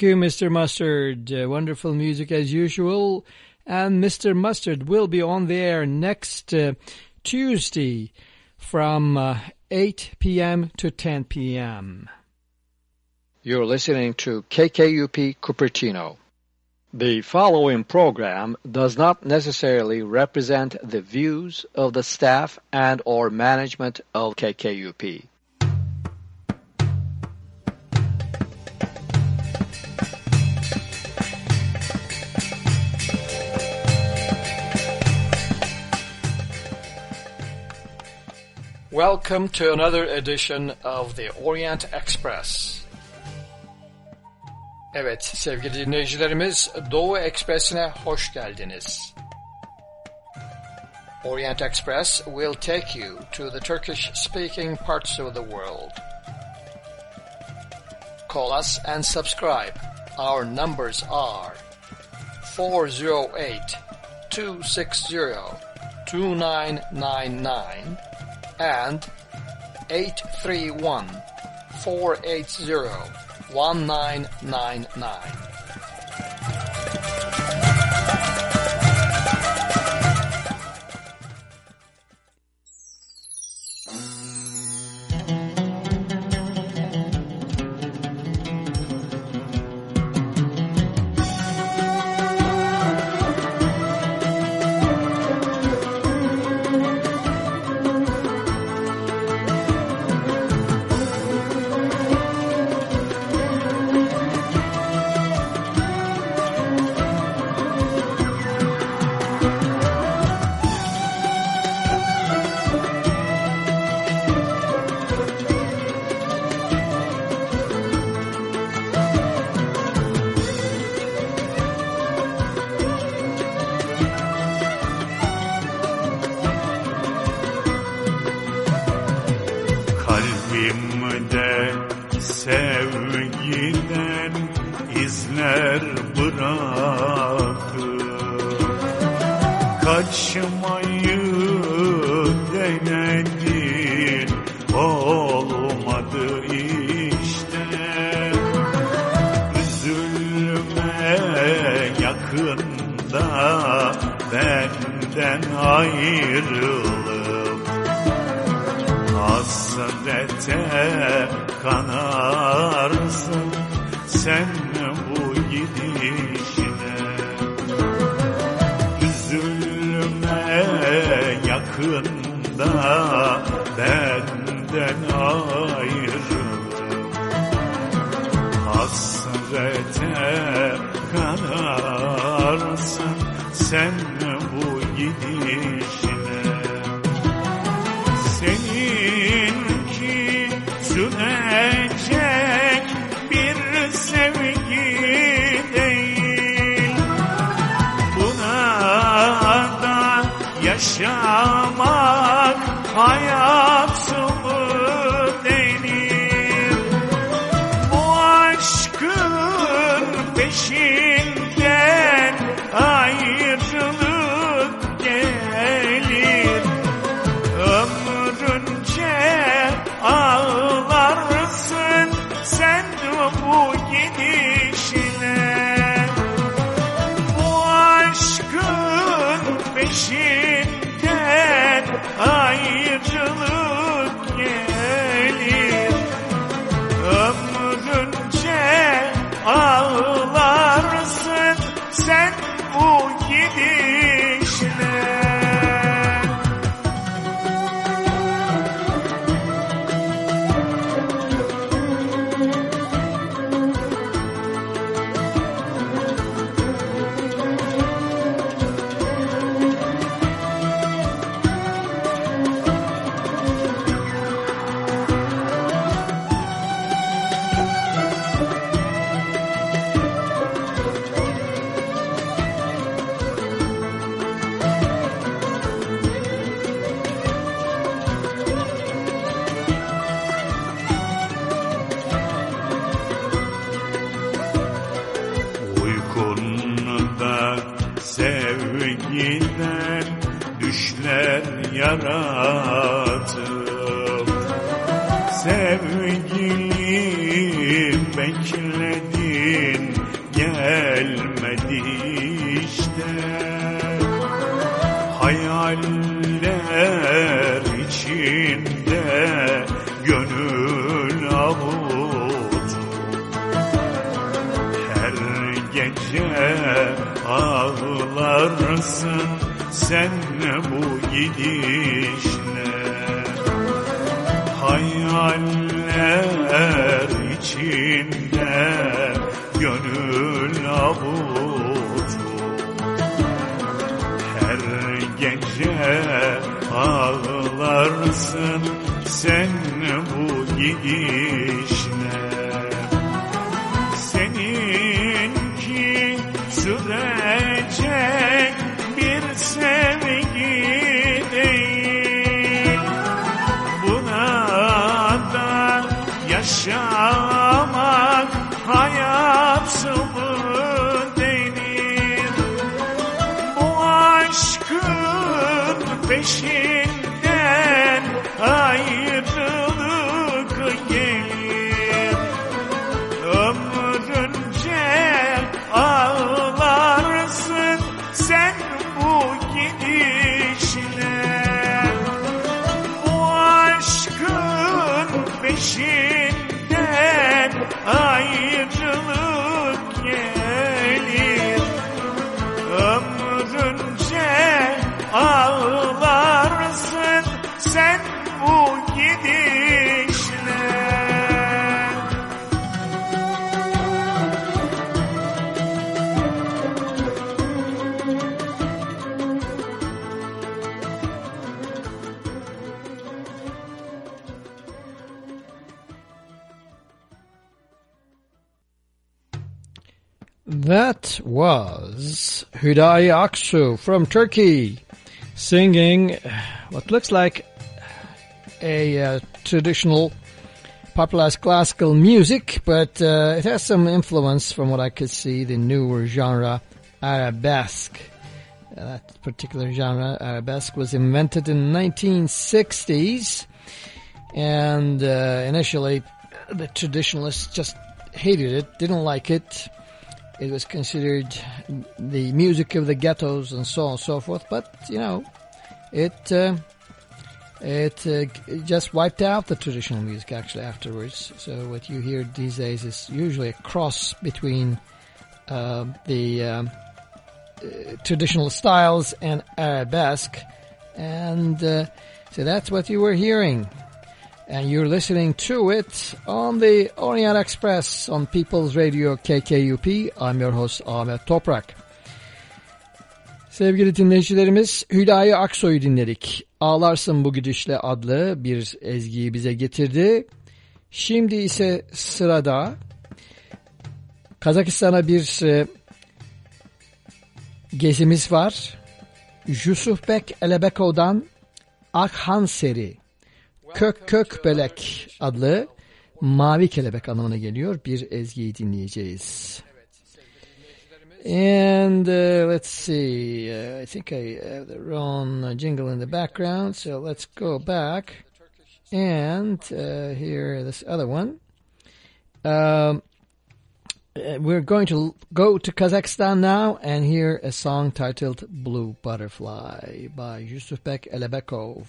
Thank you, Mr. Mustard. Uh, wonderful music as usual. And Mr. Mustard will be on the air next uh, Tuesday from uh, 8 p.m. to 10 p.m. You're listening to KKUP Cupertino. The following program does not necessarily represent the views of the staff and or management of KKUP. Welcome to another edition of the Orient Express. Evet sevgili dinleyicilerimiz Doğu Ekspresi'ne hoş geldiniz. Orient Express will take you to the Turkish speaking parts of the world. Call us and subscribe. Our numbers are 408 260 2999 and 831 480 1999. ağlarsın sen bu gidişle Hayaller içinde gönül avucu. Her gece ağlarsın sen bu gidişle That was Hüdai Aksu from Turkey singing what looks like a uh, traditional popularized classical music, but uh, it has some influence from what I could see, the newer genre arabesque. Uh, that particular genre, arabesque, was invented in the 1960s, and uh, initially the traditionalists just hated it, didn't like it. It was considered the music of the ghettos and so on and so forth. But you know, it uh, it, uh, it just wiped out the traditional music actually afterwards. So what you hear these days is usually a cross between uh, the um, uh, traditional styles and arabesque, and uh, so that's what you were hearing and you're listening to it on the Orient Express on People's Radio KKUP. I'm your host Ahmet Toprak. Sevgili dinleyicilerimiz Hüdayi Aksoy'u dinledik. Ağlarsın bu gidişle adlı bir ezgiyi bize getirdi. Şimdi ise sırada Kazakistan'a bir e, gezimiz var. Yusufbek Elebekov'dan Akhan Seri. Kök Kök Belek adlı mavi kelebek anlamına geliyor. Bir ezgiyi dinleyeceğiz. And uh, let's see, uh, I think I have the wrong jingle in the background, so let's go back and uh, hear this other one. Um, uh, we're going to go to Kazakhstan now and hear a song titled Blue Butterfly by Yusufbek Elebekov.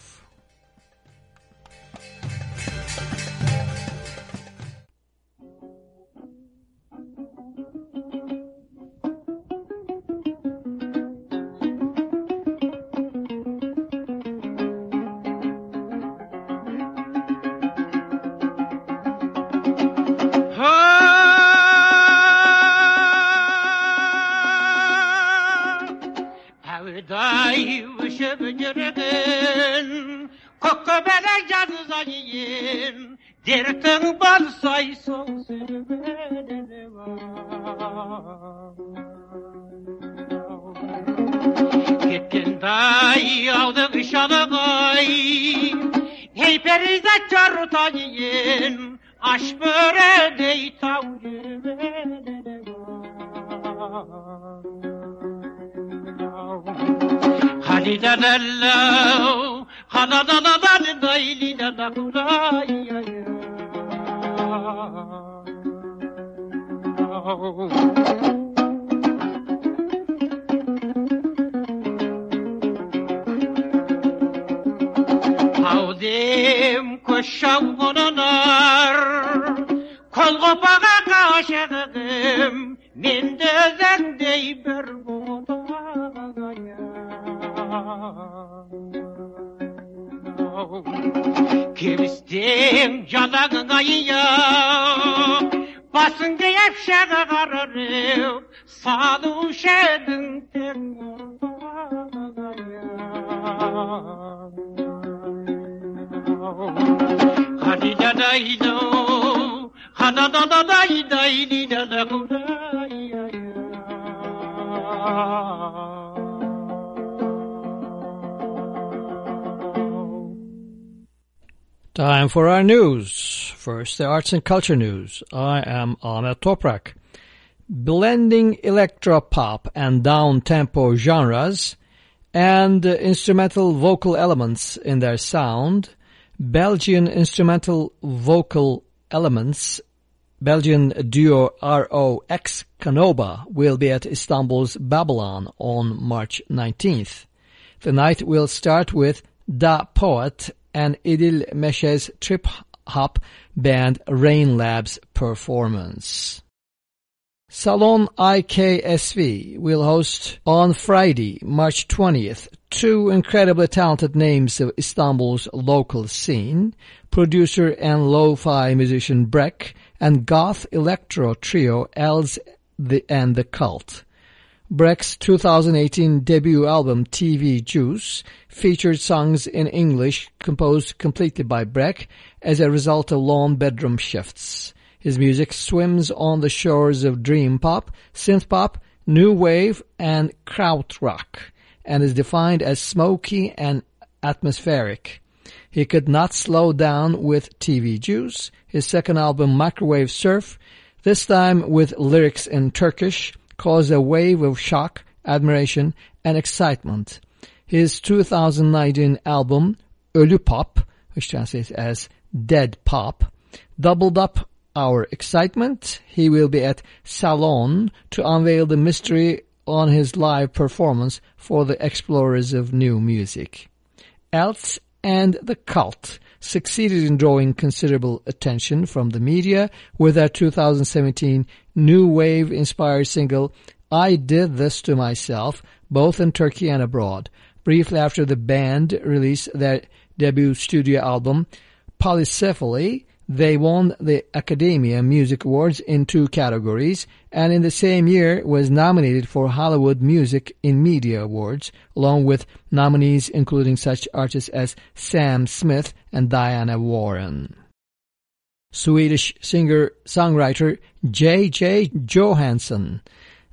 derize çarutayın aş böyle dey Halida della halada da da daylida da kulaya Oh, بودیم کشم قنانار کل قباقا قاشقیم من de zendey bir bulaya Kimistin canağın ayıya Basın deyip şağa kararım Salı uşadın ten bulaya Hadi da day do da da day day di da da ku Time for our news. First, the arts and culture news. I am Ahmet Toprak. Blending electro-pop and down-tempo genres and instrumental vocal elements in their sound, Belgian instrumental vocal elements, Belgian duo ROX Canoba will be at Istanbul's Babylon on March 19th. The night will start with Da Poet and Idil Meshe's trip-hop band Rain Labs performance. Salon IKSV will host on Friday, March 20th, two incredibly talented names of Istanbul's local scene, producer and lo-fi musician Breck and goth electro trio Els the, and the Cult. Breck's 2018 debut album TV Juice featured songs in English composed completely by Breck as a result of long bedroom shifts. His music swims on the shores of dream pop, synth pop, new wave, and krautrock, and is defined as smoky and atmospheric. He could not slow down with TV Juice, his second album Microwave Surf, this time with lyrics in Turkish, caused a wave of shock, admiration, and excitement. His 2019 album Ölü Pop, which translates as Dead Pop, doubled up our excitement. He will be at Salon to unveil the mystery on his live performance for the explorers of new music. Els and the Cult succeeded in drawing considerable attention from the media with their 2017 new wave-inspired single I Did This To Myself, both in Turkey and abroad. Briefly after the band released their debut studio album, Polycephaly, they won the Academia Music Awards in two categories, and in the same year was nominated for Hollywood Music in Media Awards, along with nominees including such artists as Sam Smith and Diana Warren. Swedish singer-songwriter Jay-Jay Johanson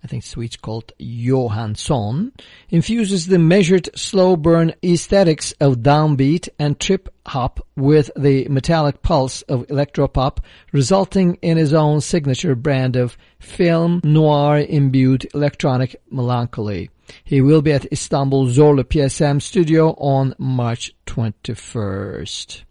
I think Swedes called Johanson, infuses the measured slow burn aesthetics of downbeat and trip hop with the metallic pulse of electropop, resulting in his own signature brand of film noir imbued electronic melancholy. He will be at Istanbul Zorlu PSM studio on March 21st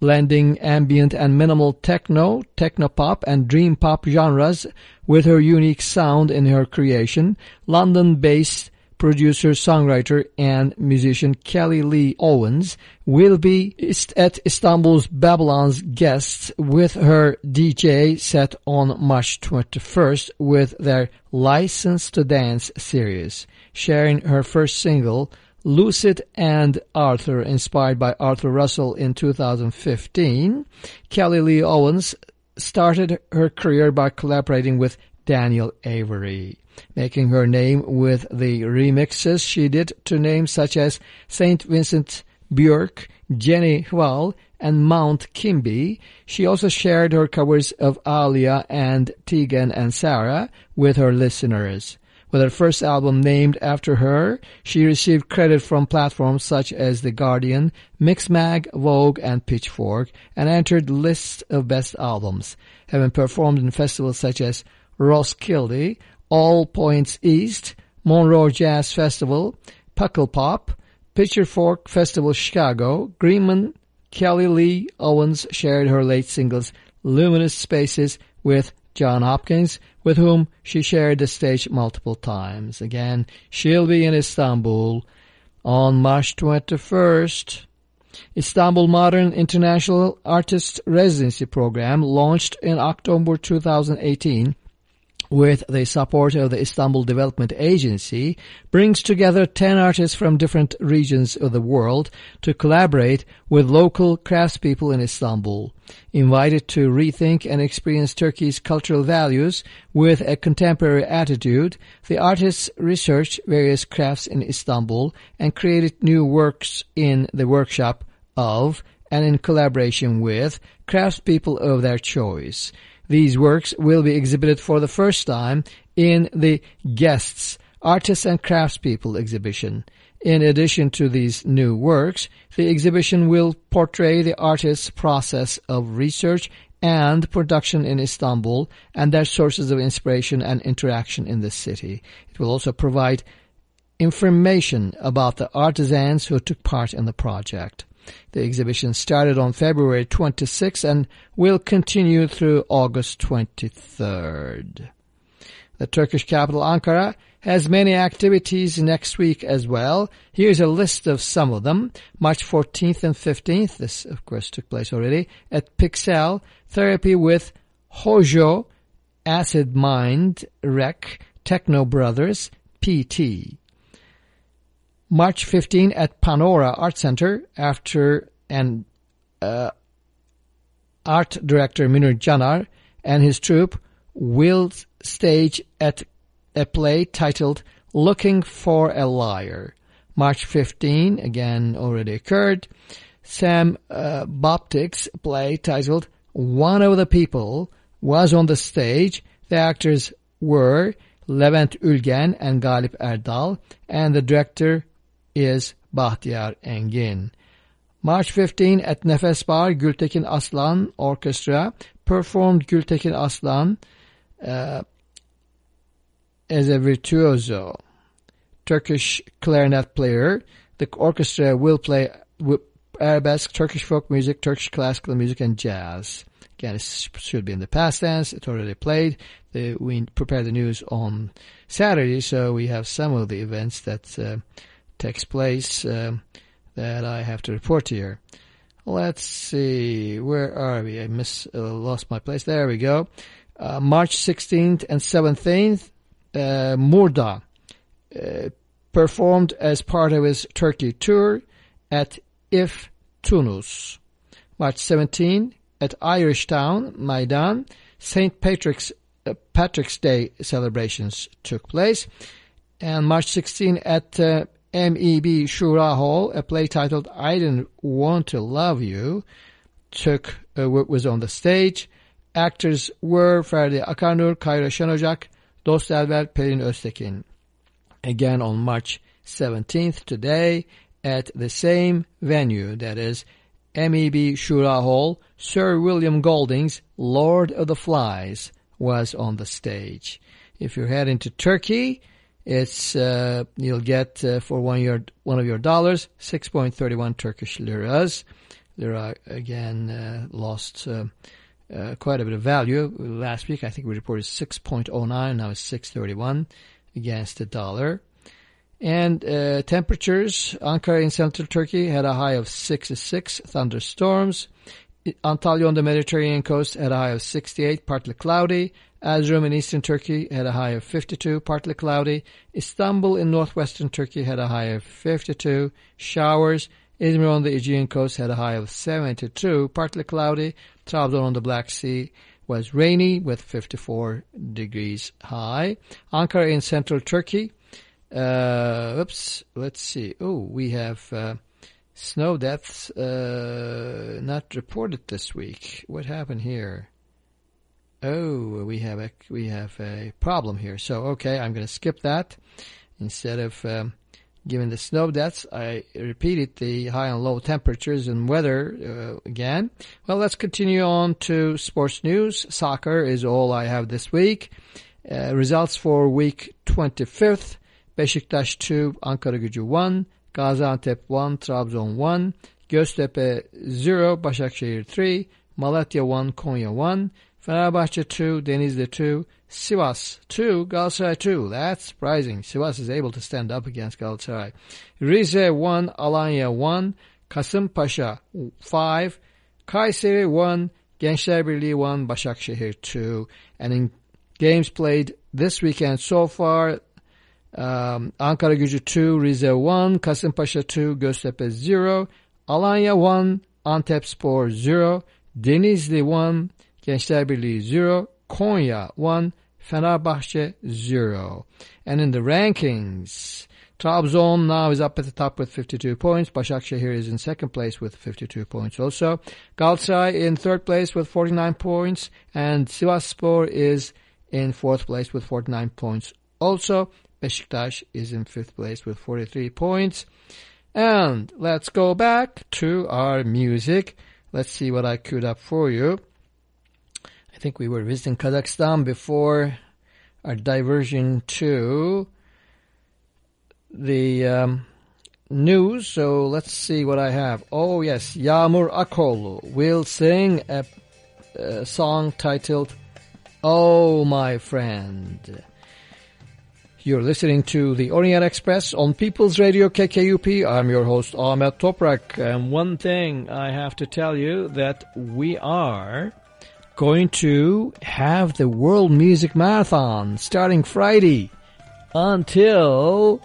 blending ambient and minimal techno, technopop, and dream pop genres with her unique sound in her creation. London-based producer, songwriter, and musician Kelly Lee Owens will be at Istanbul's Babylon's guests with her DJ set on March 21st with their License to Dance series, sharing her first single, Lucid and Arthur, inspired by Arthur Russell in 2015. Kelly Lee Owens started her career by collaborating with Daniel Avery, making her name with the remixes she did to names such as St. Vincent Björk, Jenny Hval, and Mount Kimbie. She also shared her covers of Aaliyah and Tegan and Sara with her listeners. With her first album named after her, she received credit from platforms such as The Guardian, Mixmag, Vogue, and Pitchfork, and entered lists of best albums, having performed in festivals such as Roskilde, All Points East, Montreux Jazz Festival, Pukkelpop, Pitchfork Festival Chicago, Greenman, Kelly Lee Owens shared her late singles Luminous Spaces with Jon Hopkins, with whom she shared the stage multiple times. Again, she'll be in Istanbul on March 21st. Istanbul Modern International Artist Residency Program launched in October 2018 with the support of the Istanbul Development Agency, brings together 10 artists from different regions of the world to collaborate with local craftspeople in Istanbul. Invited to rethink and experience Turkey's cultural values with a contemporary attitude, the artists researched various crafts in Istanbul and created new works in the workshop of and in collaboration with craftspeople of their choice. These works will be exhibited for the first time in the Guests, Artists and Craftspeople exhibition. In addition to these new works, the exhibition will portray the artist's process of research and production in Istanbul and their sources of inspiration and interaction in the city. It will also provide information about the artisans who took part in the project. The exhibition started on February 26 and will continue through August 23rd. The Turkish capital Ankara has many activities next week as well. Here's a list of some of them. March 14th and 15th, this of course took place already, at Pixel, therapy with Hojo, Acid Mind, Rec, Techno Brothers, PT. March 15 at Panora Art Center after an uh, art director Minur Janar and his troupe will stage at a play titled Looking for a Liar. March 15, again already occurred, Sam uh, Boptick's play titled One of the People was on the stage. The actors were Levent Ülgen and Galip Erdal, and the director is Bahtiyar Engin. March 15 at Nefes Bar, Gültekin Aslan Orchestra performed Gültekin Aslan uh, as a virtuoso. Turkish clarinet player. The orchestra will play arabesque, Turkish folk music, Turkish classical music, and jazz. Again, it should be in the past tense. It already played. We prepared the news on Saturday, so we have some of the events that uh, takes place uh, that I have to report to you. Let's see, where are we? I miss, uh, lost my place. There we go. Uh, March 16th and 17th, uh, Murda uh, performed as part of his Turkey tour at If Tunus. March 17 at Irish Town, Maidan, St. Patrick's uh, Patrick's Day celebrations took place. And March 16 at uh, MEB Shura Hall, a play titled I Didn't Want to Love You, took uh, was on the stage. Actors were Ferdi Akarnur, Kayra Şenocak, Dost Elver, Pelin Öztekin. Again on March 17th today at the same venue, that is MEB Shura Hall, Sir William Golding's Lord of the Flies was on the stage. If you're heading to Turkey, it's uh, you'll get uh, for one your one of your dollars 6.31 Turkish liras. Lira again uh, lost uh, uh, quite a bit of value last week. I think we reported 6.09. Now it's 6.31 against the dollar. And uh, temperatures, Ankara in central Turkey had a high of 66 thunderstorms. Antalya on the Mediterranean coast had a high of 68, partly cloudy. Erzurum in eastern Turkey had a high of 52, partly cloudy. Istanbul in northwestern Turkey had a high of 52, showers. Izmir on the Aegean coast had a high of 72, partly cloudy. Trabzon on the Black Sea was rainy with 54 degrees high. Ankara in central Turkey. Uh, oops, let's see. Oh, we have uh, snow deaths uh, not reported this week. What happened here? Oh, we have a we have a problem here. So okay, I'm going to skip that. Instead of um, giving the snow deaths, I repeated the high and low temperatures and weather uh, again. Well, let's continue on to sports news. Soccer is all I have this week. Uh, results for week 25th. Beşiktaş 2, Ankara Gücü 1, Gaziantep 1, Trabzon 1, Göztepe 0, Başakşehir 3, Malatya 1, Konya 1, Fenerbahçe 2, Denizli 2, Sivas 2, Galatasaray 2. That's surprising. Sivas is able to stand up against Galatasaray. Rize 1, Alanya 1, Kasımpaşa 5, Kayseri 1, Gençler Birliği 1, Başakşehir 2. And in games played this weekend so far. Um, Ankara Gücü 2, Rize 1, Kasımpaşa 2, Göztepe 0, Alanya 1, Antep Spor 0, Denizli 1, Gençler Birliği 0, Konya 1, Fenerbahçe 0. And in the rankings, Trabzon now is up at the top with 52 points. Başakşehir is in second place with 52 points also. Galatasaray in third place with 49 points. And Sivasspor is in fourth place with 49 points also. Beşiktaş is in fifth place with 43 points. And let's go back to our music. Let's see what I queued up for you. I think we were visiting Kazakhstan before our diversion to the um, news. So let's see what I have. Oh yes, Yağmur Akoğlu will sing a, a song titled "Oh My Friend." You're listening to the Orient Express on People's Radio KKUP. I'm your host Ahmet Toprak. And one thing I have to tell you that we are going to have the World Music Marathon starting Friday until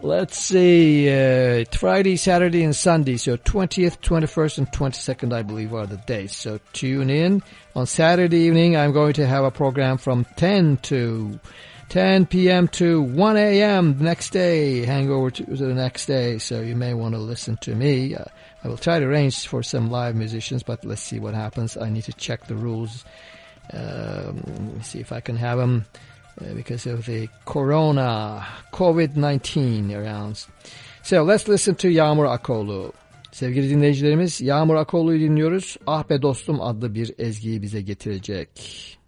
let's see uh, Friday, Saturday, and Sunday. So 20th, 21st, and 22nd, I believe, are the days. So tune in on Saturday evening. I'm going to have a program from 10 to 10 p.m. to 1 a.m. the next day, hangover to, the next day. So you may want to listen to me. Uh, I will try to arrange for some live musicians, but let's see what happens. I need to check the rules, um, see if I can have them uh, because of the corona, COVID-19 around. So let's listen to Yağmur Akoğlu. Sevgili dinleyicilerimiz Yağmur Akoğlu'yu dinliyoruz. Ah be dostum adlı bir ezgiyi bize getirecek.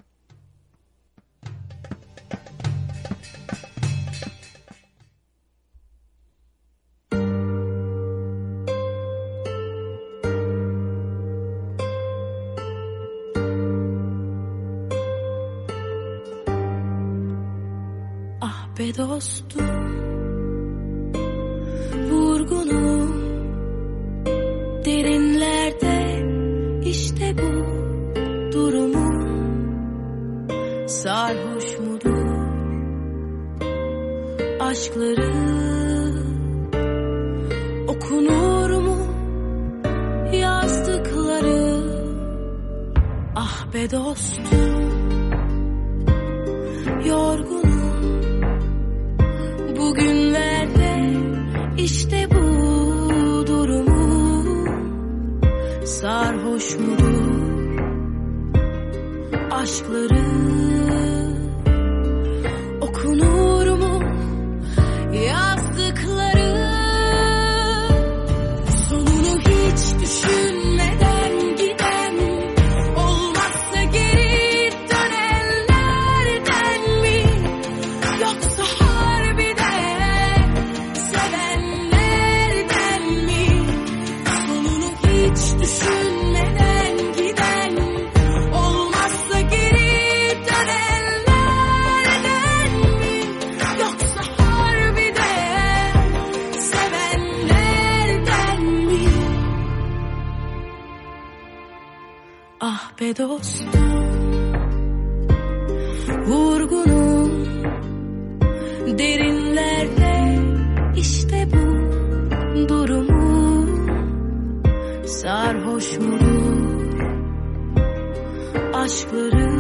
Derinlerde işte bu durumu. Sarhoş mudur Aşkları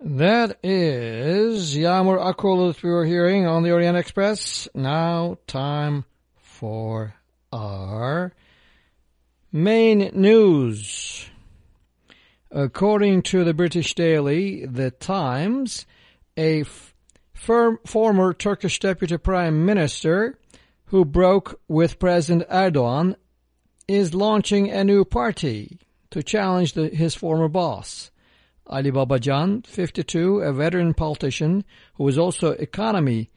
That is Yağmur Akol that we were hearing on the Orient Express. Now time for our main news. According to the British Daily, The Times, a firm, former Turkish deputy prime minister who broke with President Erdogan is launching a new party to challenge the, his former boss. Ali Babacan, 52, a veteran politician who was also economy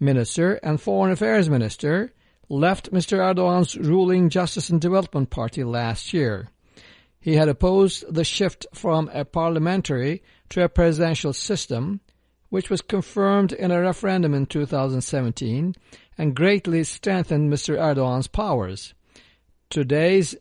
minister and foreign affairs minister, left Mr. Erdogan's ruling Justice and Development Party last year. He had opposed the shift from a parliamentary to a presidential system, which was confirmed in a referendum in 2017 and greatly strengthened Mr. Erdogan's powers. Today's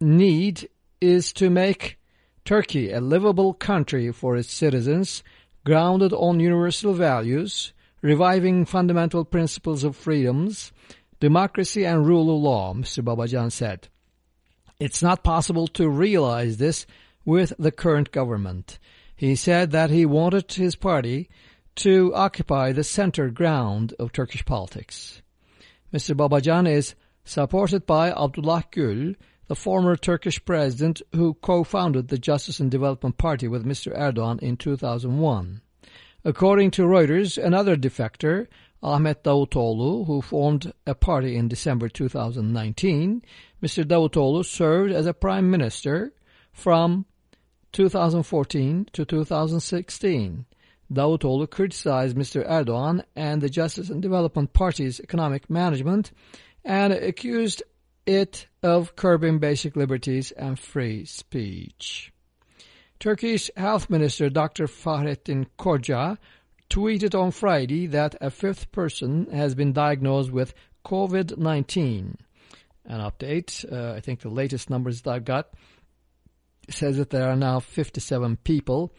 need is to make Turkey a livable country for its citizens, grounded on universal values, reviving fundamental principles of freedoms, democracy and rule of law, Mr. Babacan said. It's not possible to realize this with the current government. He said that he wanted his party to occupy the center ground of Turkish politics. Mr. Babacan is supported by Abdullah Gül, the former Turkish president who co-founded the Justice and Development Party with Mr. Erdogan in 2001. According to Reuters, another defector, Ahmet Davutoğlu, who formed a party in December 2019, Mr. Davutoğlu served as a prime minister from 2014 to 2016. Davutoğlu criticized Mr. Erdogan and the Justice and Development Party's economic management and accused it of curbing basic liberties and free speech. Turkish Health Minister Dr. Fahrettin Koca tweeted on Friday that a fifth person has been diagnosed with COVID-19. An update, uh, I think the latest numbers that I've got says that there are now 57 people,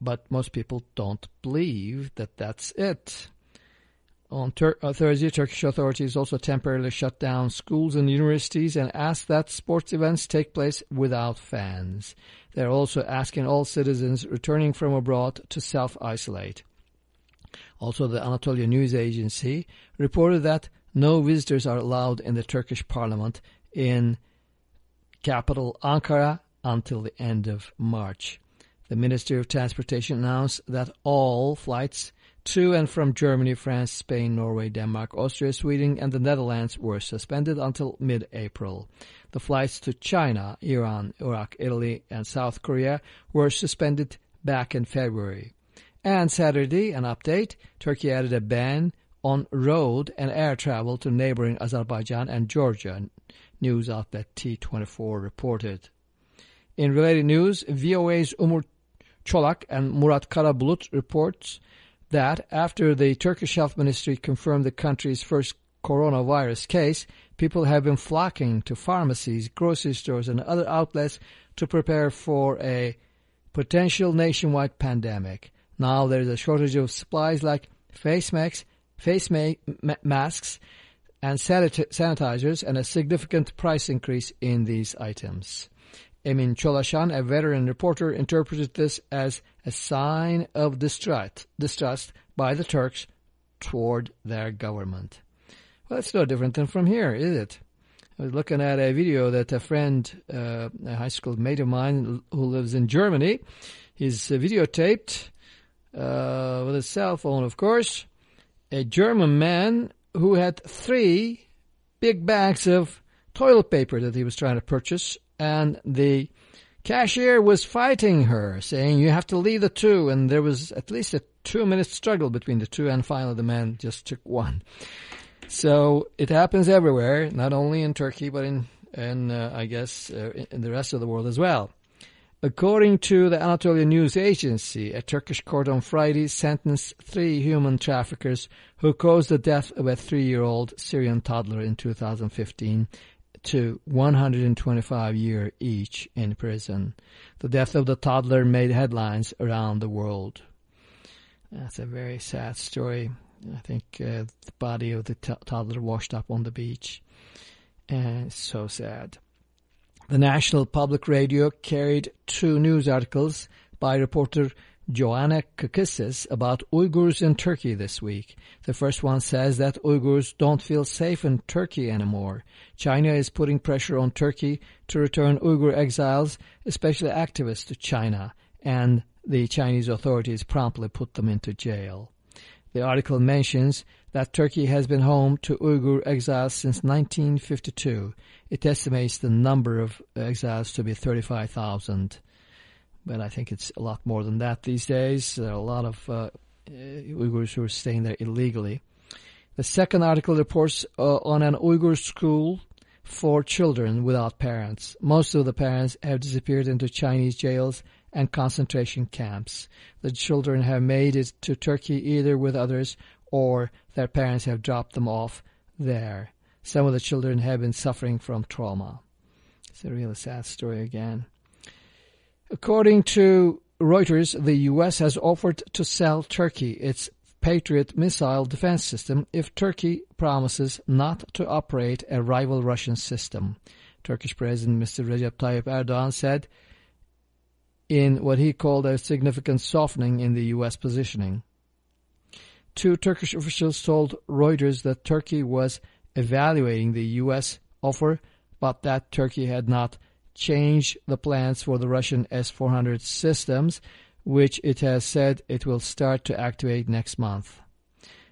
but most people don't believe that that's it. On uh, Thursday, Turkish authorities also temporarily shut down schools and universities and asked that sports events take place without fans. They're also asking all citizens returning from abroad to self-isolate. Also, the Anatolia News Agency reported that no visitors are allowed in the Turkish parliament in capital Ankara until the end of March. The Ministry of Transportation announced that all flights to and from Germany, France, Spain, Norway, Denmark, Austria, Sweden, and the Netherlands were suspended until mid-April. The flights to China, Iran, Iraq, Italy, and South Korea were suspended back in February. And Saturday, an update, Turkey added a ban on road and air travel to neighboring Azerbaijan and Georgia, news outlet T24 reported. In related news, VOA's Umur Çolak and Murat Karabulut reports that after the Turkish Health Ministry confirmed the country's first coronavirus case, people have been flocking to pharmacies, grocery stores, and other outlets to prepare for a potential nationwide pandemic. Now there's a shortage of supplies like face masks, face ma ma masks, and sanit sanitizers, and a significant price increase in these items. Emin Çolaşan, a veteran reporter, interpreted this as a sign of distrust, distrust by the Turks toward their government. Well, it's no different than from here, is it? I was looking at a video that a friend, uh, a high school mate of mine who lives in Germany, He's uh, videotaped uh, with a cell phone, of course. A German man who had three big bags of toilet paper that he was trying to purchase, and the cashier was fighting her, saying, You have to leave the two. And there was at least a two minute struggle between the two, and finally the man just took one. So it happens everywhere, not only in Turkey, but in, in uh, I guess, uh, in the rest of the world as well. According to the Anatolia News Agency, a Turkish court on Friday sentenced three human traffickers who caused the death of a three-year-old Syrian toddler in 2015 to 125 years each in prison. The death of the toddler made headlines around the world. That's a very sad story. I think uh, the body of the toddler washed up on the beach. And so sad. The National Public Radio carried two news articles by reporter Joanna Kakissis about Uyghurs in Turkey this week. The first one says that Uyghurs don't feel safe in Turkey anymore. China is putting pressure on Turkey to return Uyghur exiles, especially activists, to China, and the Chinese authorities promptly put them into jail. The article mentions that Turkey has been home to Uyghur exiles since 1952. It estimates the number of exiles to be 35,000 but I think it's a lot more than that these days. There are a lot of uh, Uyghurs who are staying there illegally. The second article reports uh, on an Uyghur school for children without parents. Most of the parents have disappeared into Chinese jails and concentration camps. The children have made it to Turkey either with others or their parents have dropped them off there. Some of the children have been suffering from trauma. It's a really sad story again. According to Reuters, the U.S. has offered to sell Turkey its Patriot missile defense system if Turkey promises not to operate a rival Russian system. Turkish President Mr. Recep Tayyip Erdogan said in what he called a significant softening in the U.S. positioning. Two Turkish officials told Reuters that Turkey was evaluating the U.S. offer, but that Turkey had not change the plans for the Russian S-400 systems, which it has said it will start to activate next month.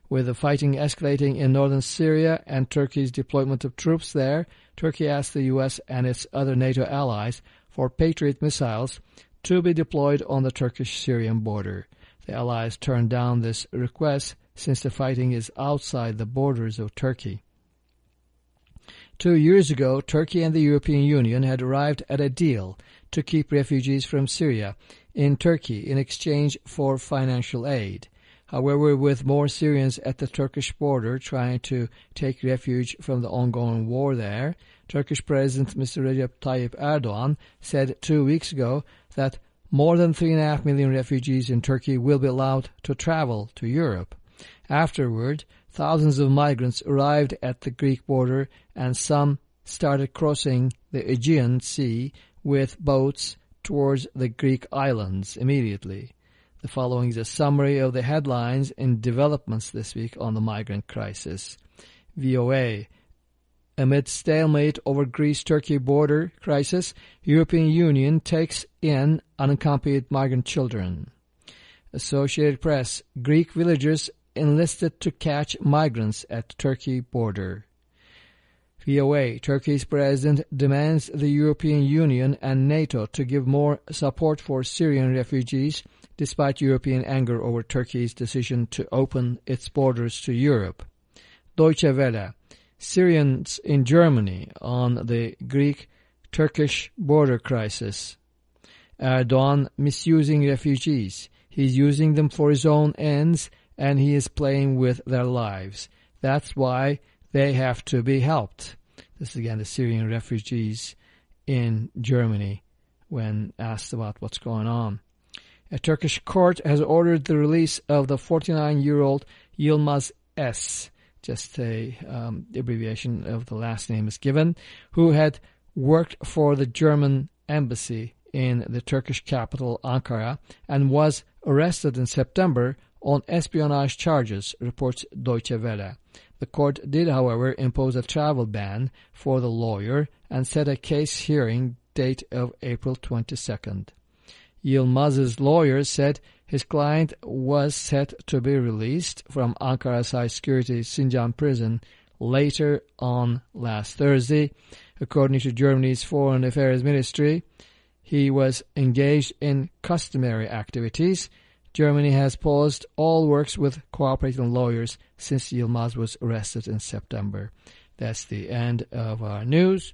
With the fighting escalating in northern Syria and Turkey's deployment of troops there, Turkey asked the U.S. and its other NATO allies for Patriot missiles to be deployed on the Turkish-Syrian border. The allies turned down this request since the fighting is outside the borders of Turkey. Two years ago, Turkey and the European Union had arrived at a deal to keep refugees from Syria in Turkey in exchange for financial aid. However, with more Syrians at the Turkish border trying to take refuge from the ongoing war there, Turkish President Mr. Recep Tayyip Erdogan said two weeks ago that more than 3.5 million refugees in Turkey will be allowed to travel to Europe. Afterward, thousands of migrants arrived at the Greek border and some started crossing the Aegean Sea with boats towards the Greek islands immediately. The following is a summary of the headlines and developments this week on the migrant crisis. VOA. Amid stalemate over Greece-Turkey border crisis, European Union takes in unaccompanied migrant children. Associated Press. Greek villagers enlisted to catch migrants at Turkey border. VOA, Turkey's president demands the European Union and NATO to give more support for Syrian refugees despite European anger over Turkey's decision to open its borders to Europe. Deutsche Welle, Syrians in Germany on the Greek-Turkish border crisis. Erdogan misusing refugees. He's using them for his own ends and he is playing with their lives. That's why they have to be helped. This is again the Syrian refugees in Germany when asked about what's going on. A Turkish court has ordered the release of the 49-year-old Yilmaz S., just a um, abbreviation of the last name is given, who had worked for the German embassy in the Turkish capital Ankara and was arrested in September on espionage charges, reports Deutsche Welle. The court did, however, impose a travel ban for the lawyer and set a case hearing date of April 22nd. Yilmaz's lawyer said his client was set to be released from Ankara's high security Sincan prison later on last Thursday. According to Germany's Foreign Affairs Ministry, he was engaged in customary activities. Germany has paused all works with cooperating lawyers since Yilmaz was arrested in September. That's the end of our news.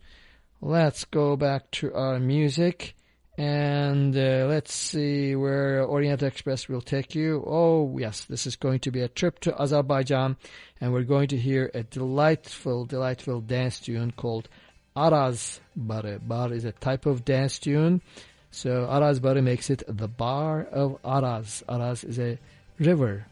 Let's go back to our music. And uh, let's see where Orient Express will take you. Oh, yes, this is going to be a trip to Azerbaijan. And we're going to hear a delightful, delightful dance tune called Araz Barı. Bar is a type of dance tune. So Araz Barı makes it the Bar of Araz. Araz is a river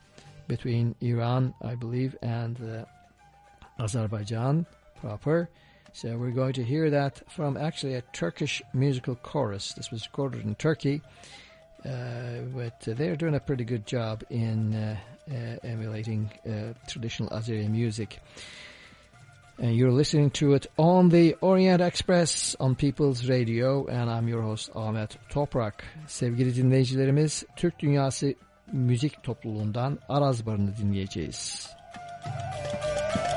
between Iran, I believe, and uh, Azerbaijan proper. So we're going to hear that from actually a Turkish musical chorus. This was recorded in Turkey, uh, but they're doing a pretty good job in uh, uh emulating uh, traditional Azeri music. And you're listening to it on the Orient Express on People's Radio and I'm your host Ahmet Toprak. Sevgili dinleyicilerimiz, Türk Dünyası Müzik Topluluğundan Araz Barı'nı dinleyeceğiz. time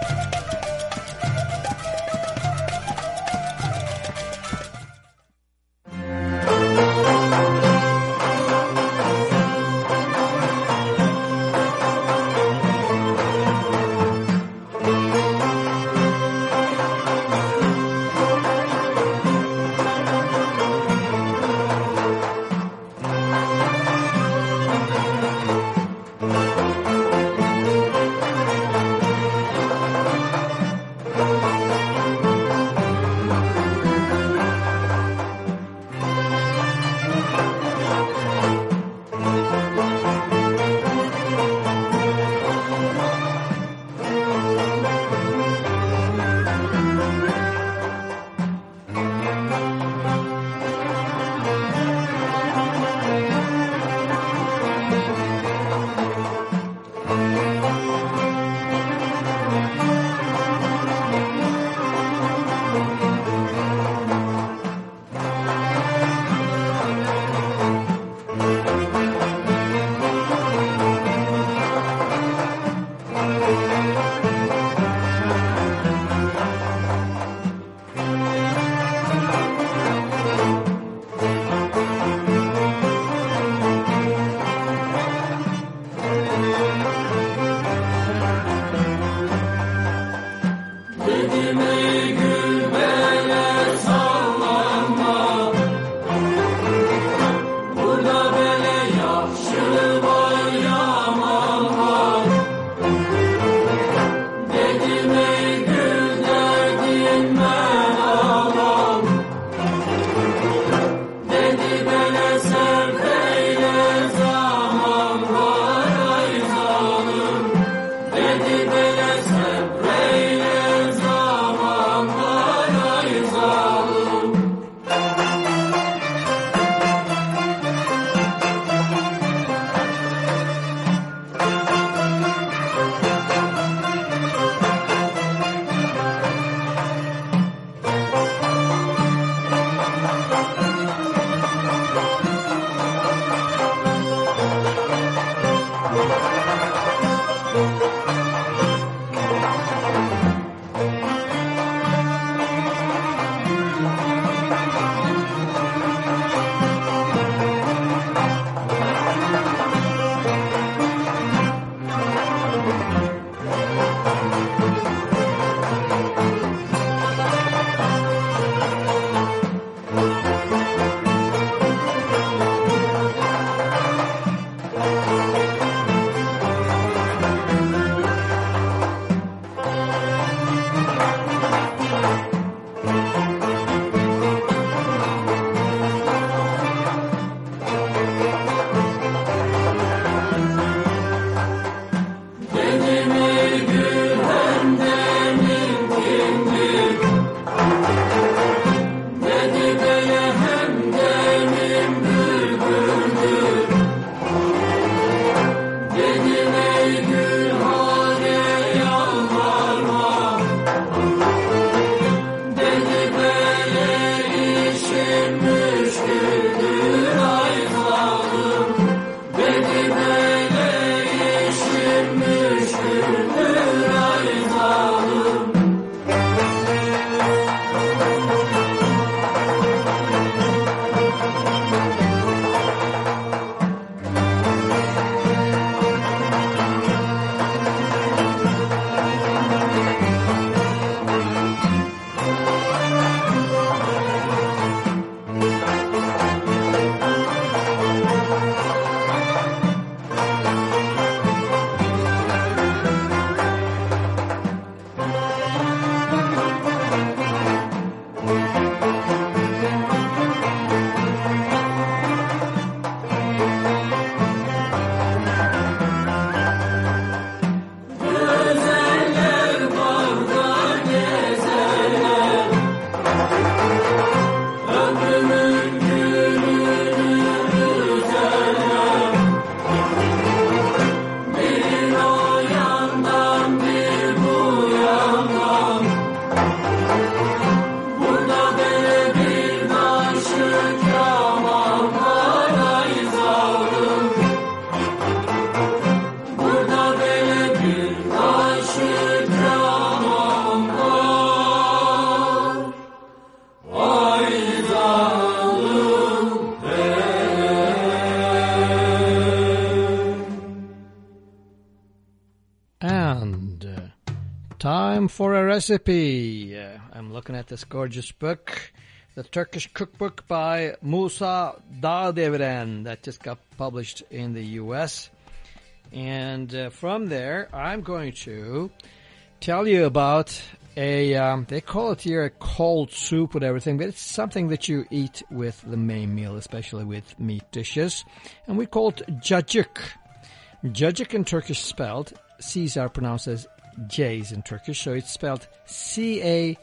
recipe. Uh, I'm looking at this gorgeous book, the Turkish cookbook by Musa Dağdeviren that just got published in the U.S. And uh, from there, I'm going to tell you about a, um, they call it here a cold soup with everything, but it's something that you eat with the main meal, especially with meat dishes. And we call it cacık. Cacık in Turkish spelled, C's are pronounced as J's in Turkish, so it's spelled C-A-C-I-K.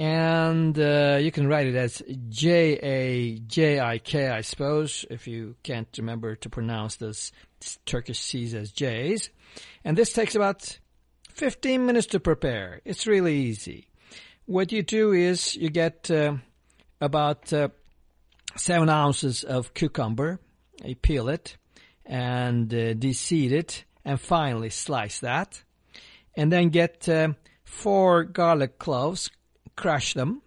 And uh, you can write it as J-A-J-I-K, I suppose, if you can't remember to pronounce those Turkish C's as J's. And this takes about 15 minutes to prepare. It's really easy. What you do is you get uh, about uh, 7 ounces of cucumber, you peel it, and uh, deseed it, and finally slice that. And then get uh, 4 garlic cloves, crush them,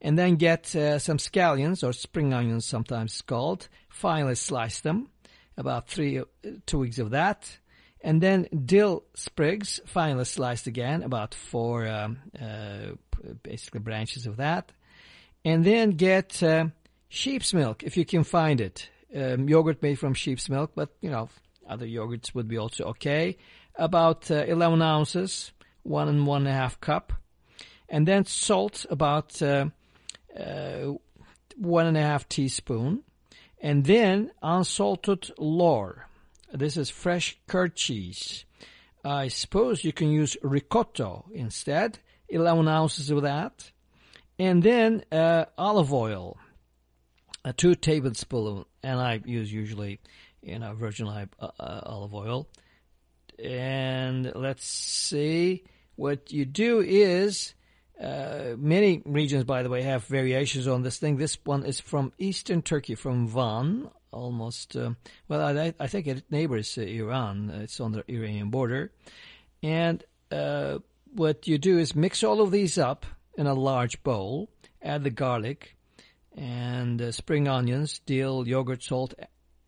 and then get uh, some scallions, or spring onions sometimes called, finally slice them, about three, uh, two weeks of that, and then dill sprigs, finely sliced again, about four um, uh, basically branches of that. And then get uh, sheep's milk, if you can find it. Um, yogurt made from sheep's milk, but, you know, other yogurts would be also okay. About uh, 11 ounces, one and one and a half cup. And then salt, about uh, uh, one and a half teaspoon. And then unsalted lor this is fresh curd cheese. I suppose you can use ricotta instead. 11 ounces of that. And then uh, olive oil, a two tablespoons, and I use usually, you know, virgin olive, uh, uh, olive oil. And let's see, what you do is, uh, many regions, by the way, have variations on this thing. This one is from eastern Turkey, from Van, almost. Uh, well, I, I think it neighbors uh, Iran. It's on the Iranian border, and uh, what you do is mix all of these up in a large bowl. Add the garlic and spring onions, dill, yogurt, salt,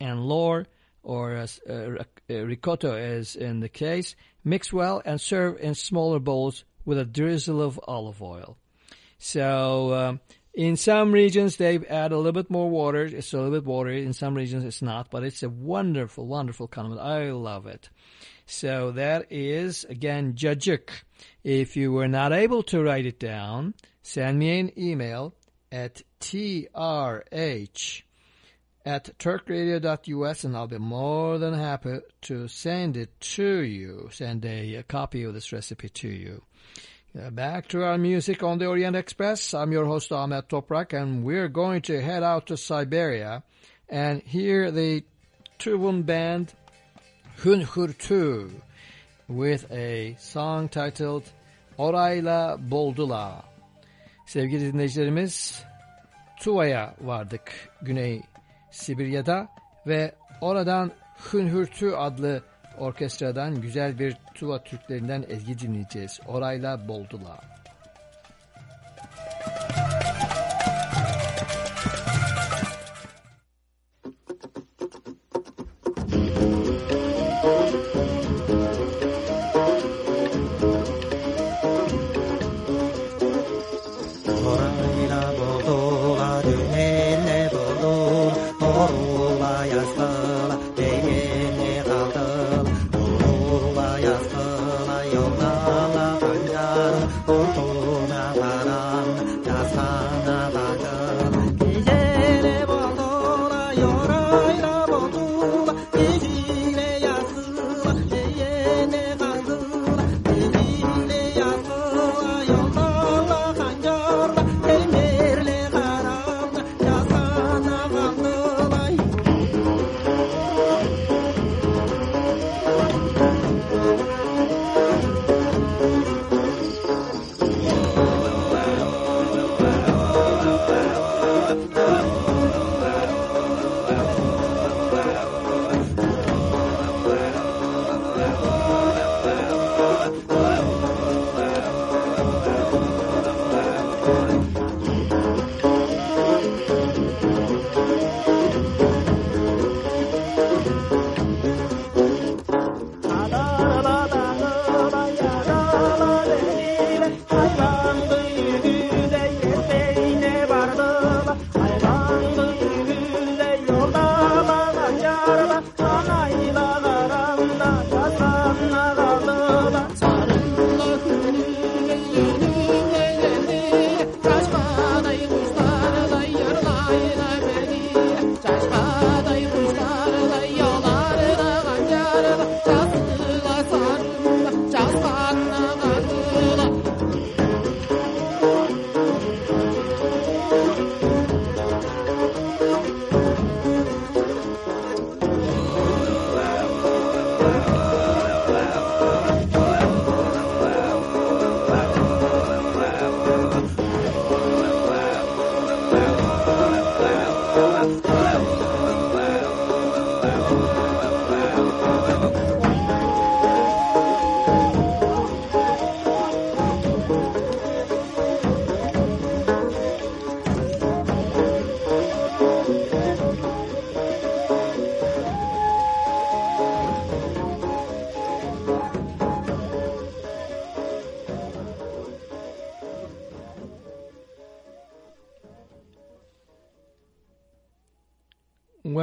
and lor, or uh, uh, ricotta, as in the case. Mix well and serve in smaller bowls with a drizzle of olive oil. So um, in some regions, they add a little bit more water. It's a little bit watery. In some regions, it's not, but it's a wonderful, wonderful condiment. I love it. So that is, again, cacık. If you were not able to write it down, send me an email at trh at turkradio.us and I'll be more than happy to send it to you, send a, a copy of this recipe to you. Uh, back to our music on the Orient Express. I'm your host Ahmet Toprak, and we're going to head out to Siberia and hear the Tuvan band Huun-Huur-Tu with a song titled Orai-La Boldu-La. Sevgili dinleyicilerimiz, Tuva'ya vardık Güney Sibirya'da ve oradan Hunhurtu adlı orkestradan güzel bir Tuva Türklerinden ezgi dinleyeceğiz. Orayla Boldula.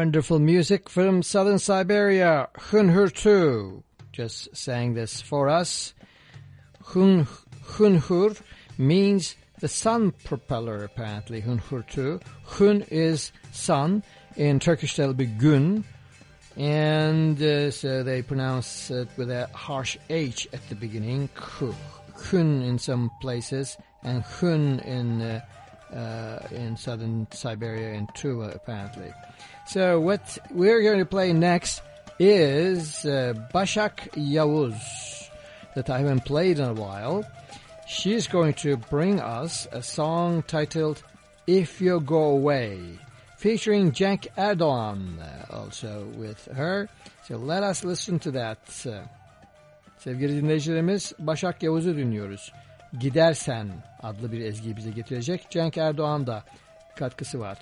Wonderful music from southern Siberia. Huun-Huur-Tu just sang this for us. Hun, hunhur means the sun propeller, apparently. Huun-Huur-Tu. Hun is sun. In Turkish, that'll be gun. And uh, so they pronounce it with a harsh H at the beginning. Kun in some places, and hun in uh, uh, in southern Siberia and Tuva, apparently. So what we're going to play next is uh, Başak Yavuz that I haven't played in a while. She's going to bring us a song titled If You Go Away, featuring Cenk Erdoğan uh, also with her. So let us listen to that. Uh, sevgili dinleyicilerimiz Başak Yavuz'u dinliyoruz. Gidersen adlı bir ezgi bize getirecek. Cenk Erdoğan da katkısı var.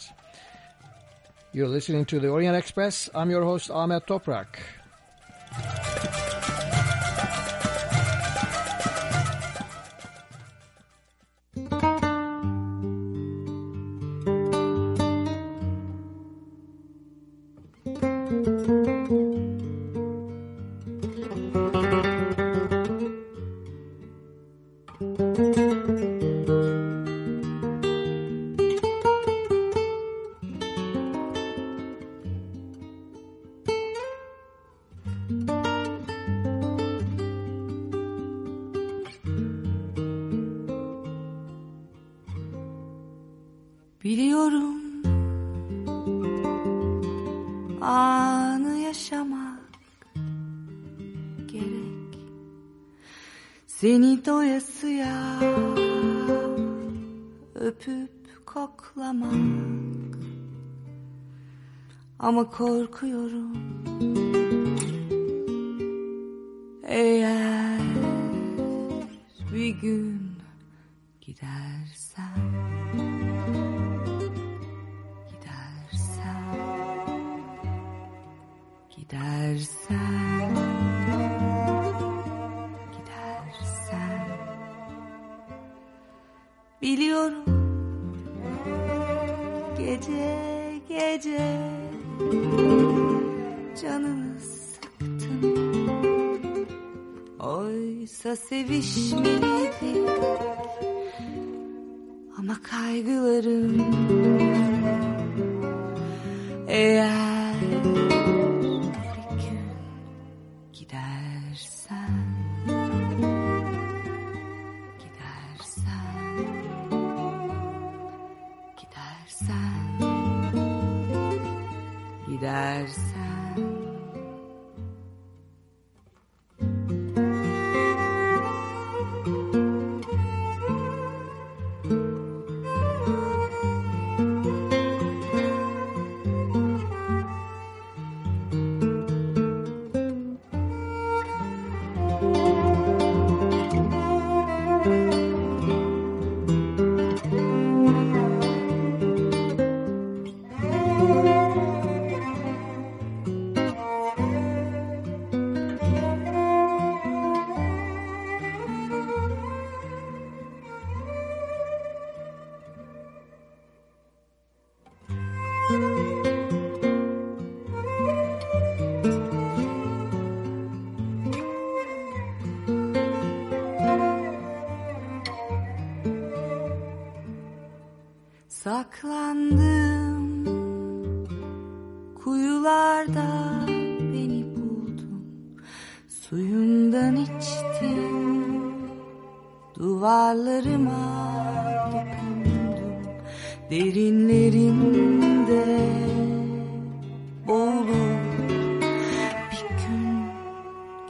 You're listening to the Orient Express. I'm your host Ahmet Toprak. Ama korkuyorum. Eğer bir gün gidersen Gidersen Gidersen Gidersen Biliyorum. Gece gece Canımı sıktın. Oysa sevişmeliydik Ama kaygılarım eğer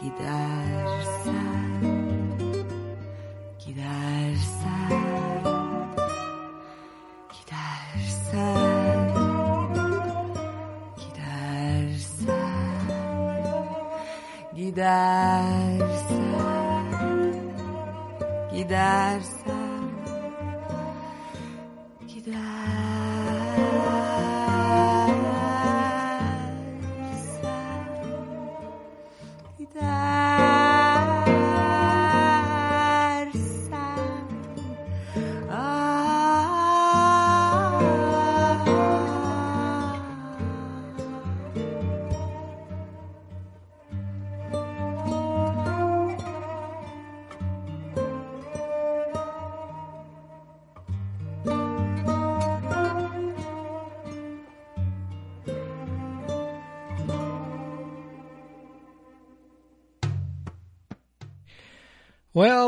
gidersen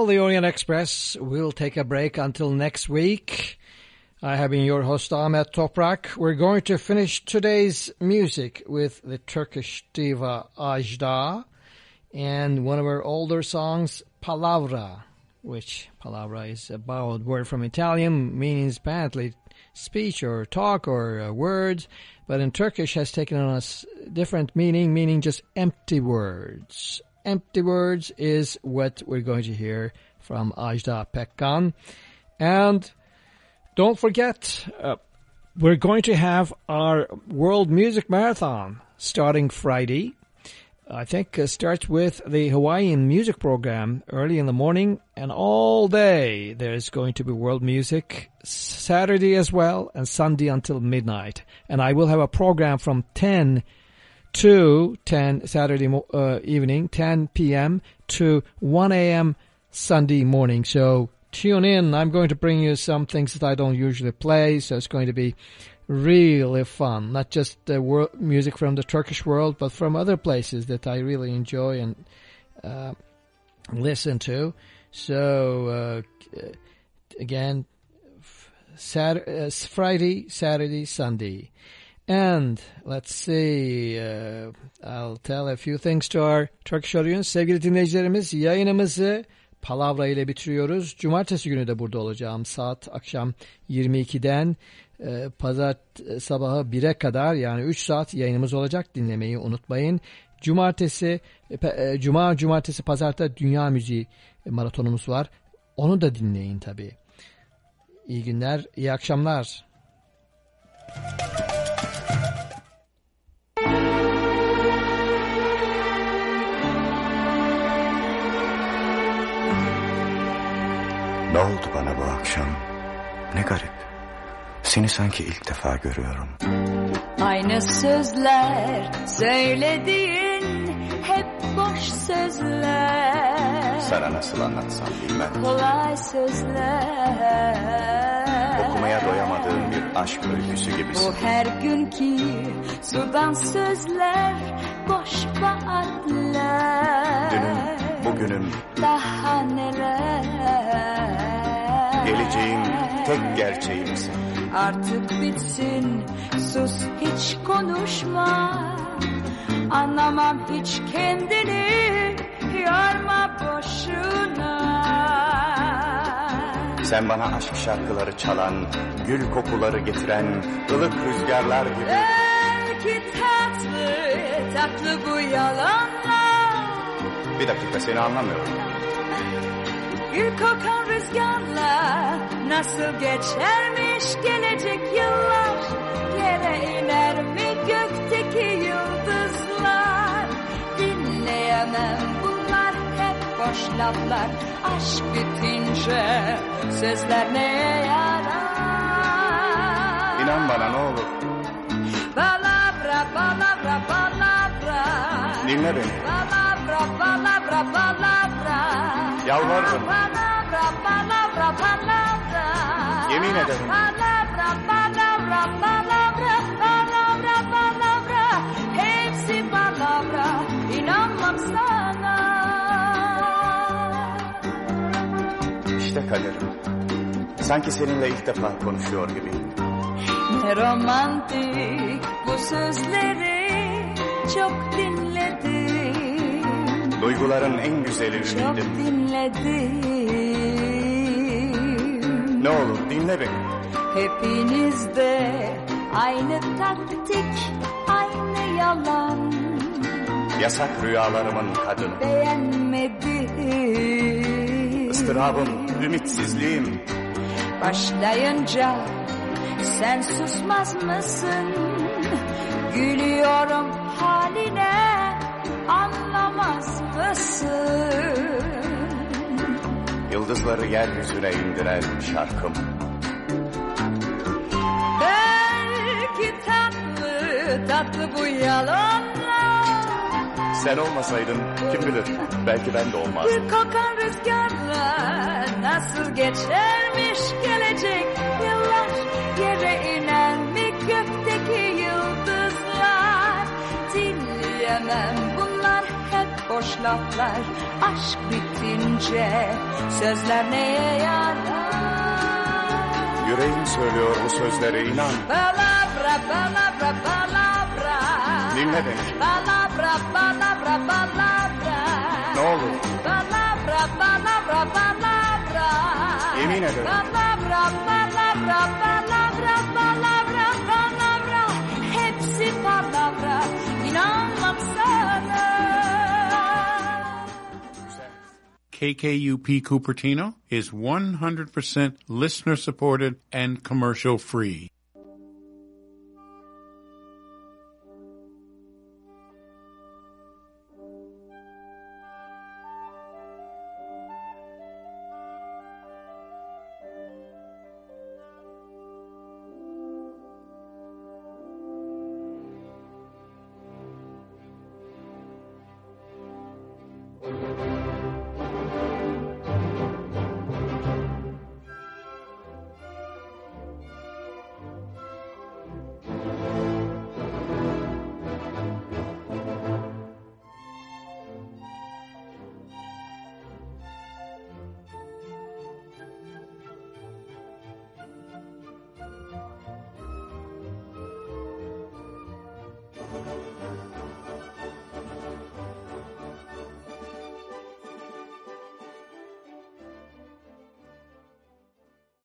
the Orient Express will take a break until next week. I have been your host Ahmet Toprak. We're going to finish today's music with the Turkish diva Ajda and one of her older songs, Palavra, which Palavra is a borrowed word from Italian, means apparently speech or talk or uh, words, but in Turkish has taken on a different meaning, meaning just empty words. Empty words is what we're going to hear from Ajda Pekkan. And don't forget, uh, we're going to have our World Music Marathon starting Friday. I think it starts with the Hawaiian music program early in the morning and all day. There's going to be world music Saturday as well and Sunday until midnight. And I will have a program from 10 to 10 Saturday uh, evening, 10 p.m. to 1 a.m. Sunday morning. So tune in. I'm going to bring you some things that I don't usually play. So it's going to be really fun. Not just the wor- music from the Turkish world, but from other places that I really enjoy and uh, listen to. So uh, again, f- Sat- uh, Friday, Saturday, Sunday. And let's see, uh, I'll tell a few things to our Turkish audience. Sevgili dinleyicilerimiz yayınımızı Palavra ile bitiriyoruz. Cumartesi günü de burada olacağım saat akşam 22'den e, pazar e, sabahı 1'e kadar yani 3 saat yayınımız olacak dinlemeyi unutmayın. Cumartesi, e, e, Cuma, Cumartesi, Pazar'da Dünya Müziği maratonumuz var. Onu da dinleyin tabii. İyi günler, iyi akşamlar. Ne oldu bana bu akşam? Ne garip. Seni sanki ilk defa görüyorum. Aynı sözler söylediğin hep boş sözler. Sana nasıl anlatsam bilmem. Kolay sözler. Okumaya doyamadığım bir aşk öyküsü Bu gibisin. her günkü sudan sözler boş vaatler. Dünüm, bugünüm, Daha neler. geleceğim, tek gerçeğimsin. Artık bitsin sus hiç konuşma Anlamam hiç kendini yorma boşuna Sen bana aşk şarkıları çalan, gül kokuları getiren, ılık rüzgarlar gibi. Belki tatlı tatlı bu yalanlar Bir dakika seni anlamıyorum. Gül kokan rüzgarla nasıl geçermiş gelecek yıllar Yere iner mi gökteki yıldızlar Dinleyemem bunlar hep boş laflar Aşk bitince sözler neye yarar İnan bana ne olur. Palavra, palavra, palavra Dinle beni. Palavra Yalvarırım. Yemin ederim. İşte kaderim. Sanki seninle ilk defa konuşuyor gibi. Ne romantik bu sözleri çok dinledim. Duyguların en güzeli Çok ümidim. dinledim Ne olur dinle beni. Hepinizde aynı taktik, aynı yalan Yasak rüyalarımın kadını. Beğenmedim Istırabım, ümitsizliğim. Başlayınca sen susmaz mısın? Gülüyorum haline anlamaz mısın? Yıldızları yeryüzüne indiren şarkım. Belki tatlı tatlı bu yalanlar Sen olmasaydın kim bilir belki ben de olmazdım. Kokan rüzgarla nasıl geçermiş gelecek yıllar boş laflar aşk bitince sözler neye yarar? Yüreğim söylüyor bu sözlere inan. Palavra, palavra, palavra. Dinle beni. Palavra, palavra, palavra. Ne olur Palavra, palavra, palavra. Yemin ederim. Palavra, palavra, palavra, palavra, palavra. Hepsi palavra. KKUP Cupertino is 100% listener supported and commercial free.